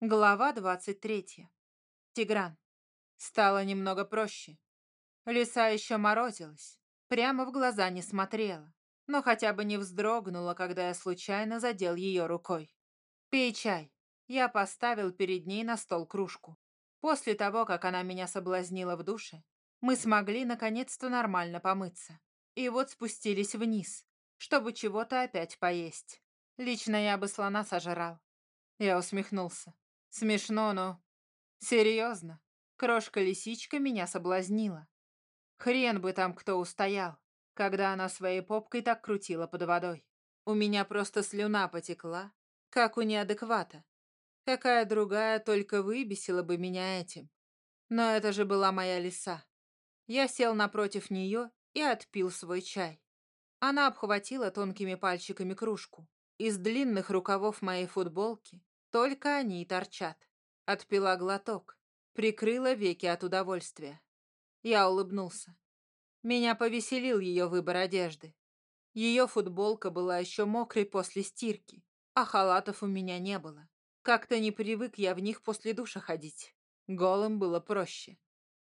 Глава 23. Тигран. Стало немного проще. Лиса еще морозилась, прямо в глаза не смотрела, но хотя бы не вздрогнула, когда я случайно задел ее рукой. «Пей чай». Я поставил перед ней на стол кружку. После того, как она меня соблазнила в душе, мы смогли наконец-то нормально помыться. И вот спустились вниз, чтобы чего-то опять поесть. Лично я бы слона сожрал. Я усмехнулся. Смешно, но... Серьезно, крошка-лисичка меня соблазнила. Хрен бы там кто устоял, когда она своей попкой так крутила под водой. У меня просто слюна потекла, как у неадеквата. Какая другая только выбесила бы меня этим. Но это же была моя лиса. Я сел напротив нее и отпил свой чай. Она обхватила тонкими пальчиками кружку. Из длинных рукавов моей футболки только они и торчат. Отпила глоток, прикрыла веки от удовольствия. Я улыбнулся. Меня повеселил ее выбор одежды. Ее футболка была еще мокрой после стирки, а халатов у меня не было. Как-то не привык я в них после душа ходить. Голым было проще.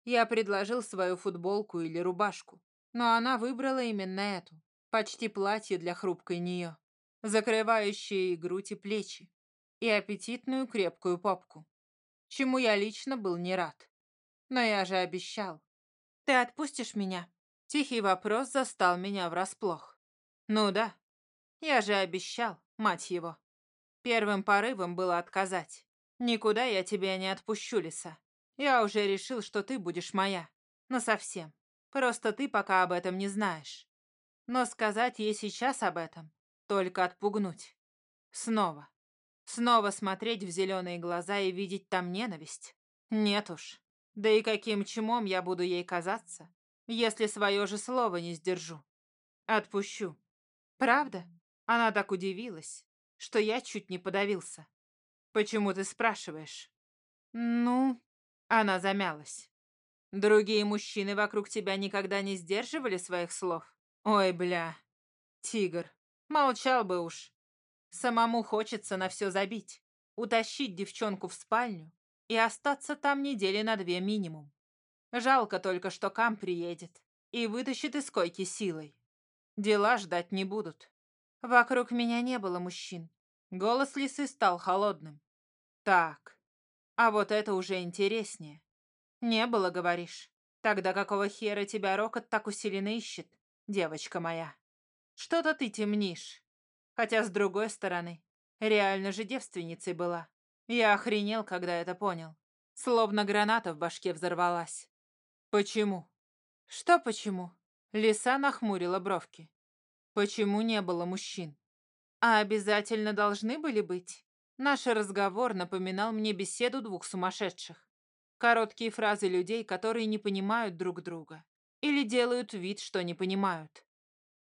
Я предложил свою футболку или рубашку, но она выбрала именно эту, почти платье для хрупкой нее, закрывающее и грудь, и плечи, и аппетитную крепкую попку, чему я лично был не рад. Но я же обещал. «Ты отпустишь меня?» Тихий вопрос застал меня врасплох. «Ну да, я же обещал, мать его». Первым порывом было отказать. «Никуда я тебя не отпущу, Лиса. Я уже решил, что ты будешь моя. Но совсем. Просто ты пока об этом не знаешь. Но сказать ей сейчас об этом — только отпугнуть. Снова. Снова смотреть в зеленые глаза и видеть там ненависть? Нет уж. Да и каким чмом я буду ей казаться, если свое же слово не сдержу? Отпущу. Правда? Она так удивилась, что я чуть не подавился. Почему ты спрашиваешь? Ну, она замялась. Другие мужчины вокруг тебя никогда не сдерживали своих слов? Ой, бля. Тигр. Молчал бы уж. Самому хочется на все забить, утащить девчонку в спальню и остаться там недели на две минимум. Жалко только, что Кам приедет и вытащит из койки силой. Дела ждать не будут. Вокруг меня не было мужчин. Голос лисы стал холодным. Так, а вот это уже интереснее. Не было, говоришь. Тогда какого хера тебя Рокот так усиленно ищет, девочка моя? Что-то ты темнишь. Хотя, с другой стороны, реально же девственницей была. Я охренел, когда это понял. Словно граната в башке взорвалась. Почему? Что почему? Лиса нахмурила бровки. Почему не было мужчин? А обязательно должны были быть? Наш разговор напоминал мне беседу двух сумасшедших. Короткие фразы людей, которые не понимают друг друга. Или делают вид, что не понимают.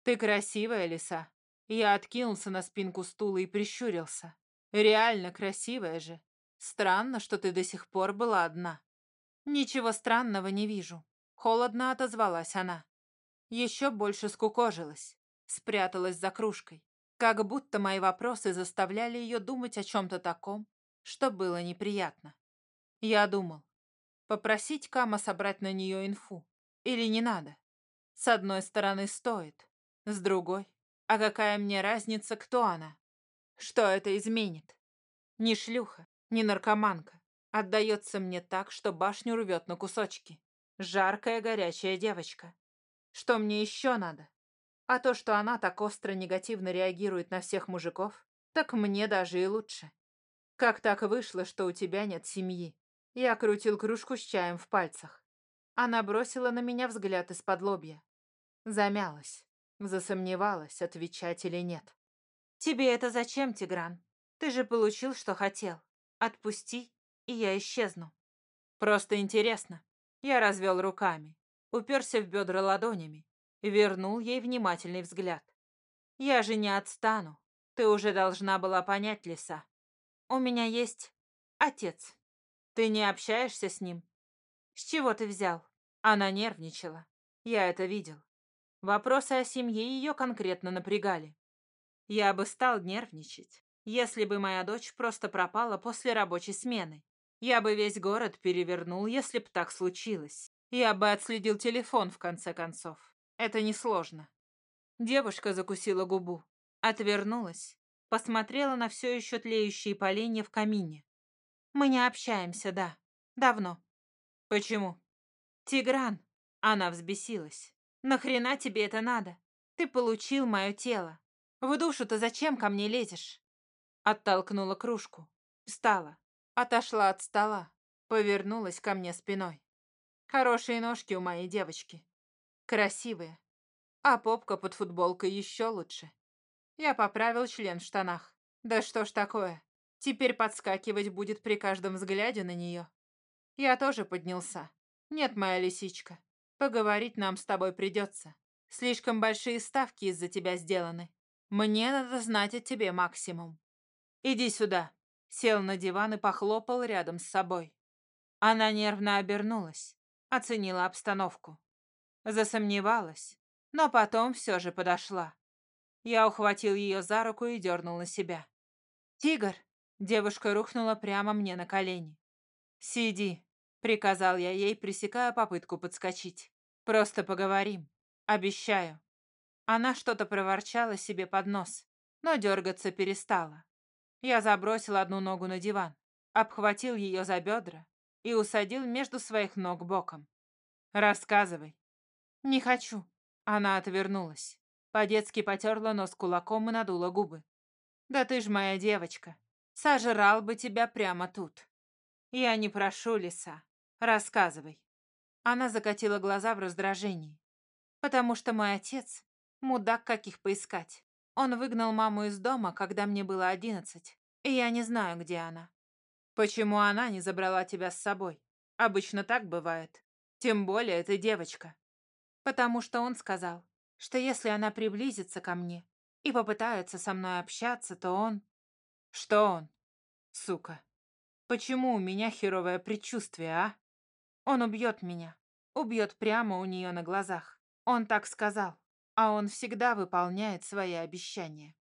Ты красивая, лиса. Я откинулся на спинку стула и прищурился. Реально красивая же. Странно, что ты до сих пор была одна. Ничего странного не вижу. Холодно отозвалась она. Еще больше скукожилась. Спряталась за кружкой. Как будто мои вопросы заставляли ее думать о чем-то таком, что было неприятно. Я думал, попросить Кама собрать на нее инфу. Или не надо? С одной стороны, стоит. С другой, а какая мне разница, кто она? Что это изменит? Ни шлюха, ни наркоманка. Отдается мне так, что башню рвет на кусочки. Жаркая, горячая девочка. Что мне еще надо? А то, что она так остро негативно реагирует на всех мужиков, так мне даже и лучше. Как так вышло, что у тебя нет семьи? Я крутил кружку с чаем в пальцах. Она бросила на меня взгляд из-под лобья. Замялась. Засомневалась, отвечать или нет. «Тебе это зачем, Тигран? Ты же получил, что хотел. Отпусти, и я исчезну». «Просто интересно». Я развел руками, уперся в бедра ладонями и вернул ей внимательный взгляд. «Я же не отстану. Ты уже должна была понять, Лиса. У меня есть отец. Ты не общаешься с ним?» «С чего ты взял?» Она нервничала. Я это видел. Вопросы о семье ее конкретно напрягали. Я бы стал нервничать, Если бы моя дочь просто пропала после рабочей смены, я бы весь город перевернул, если б так случилось. Я бы отследил телефон, в конце концов. Это несложно. Девушка закусила губу, отвернулась, посмотрела на все еще тлеющие поленья в камине. Мы не общаемся, да. Давно. Почему? Тигран. Она взбесилась. Нахрена тебе это надо? Ты получил мое тело. В душу-то зачем ко мне лезешь? Оттолкнула кружку. Встала. Отошла от стола. Повернулась ко мне спиной. Хорошие ножки у моей девочки. Красивые. А попка под футболкой еще лучше. Я поправил член в штанах. Да что ж такое? Теперь подскакивать будет при каждом взгляде на нее. Я тоже поднялся. Нет, моя лисичка, поговорить нам с тобой придется. Слишком большие ставки из-за тебя сделаны. Мне надо знать о тебе максимум. Иди сюда. Сел на диван и похлопал рядом с собой. Она нервно обернулась, оценила обстановку. Засомневалась, но потом все же подошла. Я ухватил ее за руку и дернул на себя. «Тигр!» Девушка рухнула прямо мне на колени. «Сиди», — приказал я ей, пресекая попытку подскочить. «Просто поговорим. Обещаю». Она что-то проворчала себе под нос, но дергаться перестала. Я забросил одну ногу на диван, обхватил ее за бедра и усадил между своих ног боком. «Рассказывай». «Не хочу». Она отвернулась. По-детски потерла нос кулаком и надула губы. «Да ты ж моя девочка. Сожрал бы тебя прямо тут. Я не прошу, лиса. Рассказывай. Она закатила глаза в раздражении. Потому что мой отец — мудак, каких поискать. Он выгнал маму из дома, когда мне было одиннадцать, и я не знаю, где она. Почему она не забрала тебя с собой? Обычно так бывает. Тем более ты девочка. Потому что он сказал, что если она приблизится ко мне и попытается со мной общаться, то он... Что он? Сука. Почему у меня херовое предчувствие, а? Он убьет меня. Убьет прямо у нее на глазах. Он так сказал. А он всегда выполняет свои обещания.